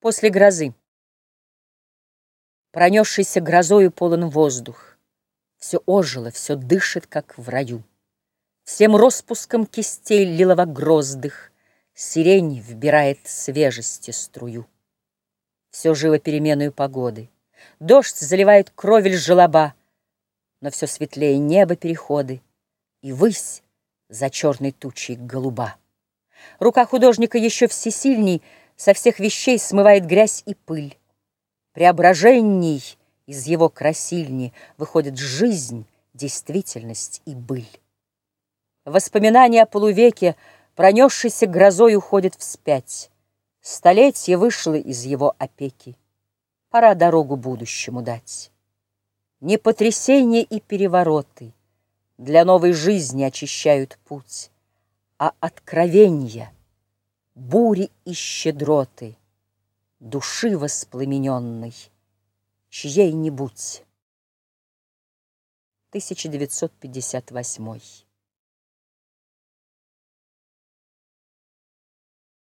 После грозы. Пронесшийся грозою полон воздух. Все ожило, все дышит, как в раю. Всем распуском кистей лилово-гроздых Сирень вбирает свежести струю. Все живо переменою погоды. Дождь заливает кровель желоба, Но все светлее небо переходы, И высь за черной тучей голуба. Рука художника еще всесильней — со всех вещей смывает грязь и пыль. Преображений из его красильни выходит жизнь, действительность и быль. Воспоминания о полувеке, пронесшейся грозой, уходят вспять. Столетие вышло из его опеки. Пора дорогу будущему дать. Не потрясения и перевороты Для новой жизни очищают путь, А откровения — бури и щедроты, Души воспламененной, чьей-нибудь. 1958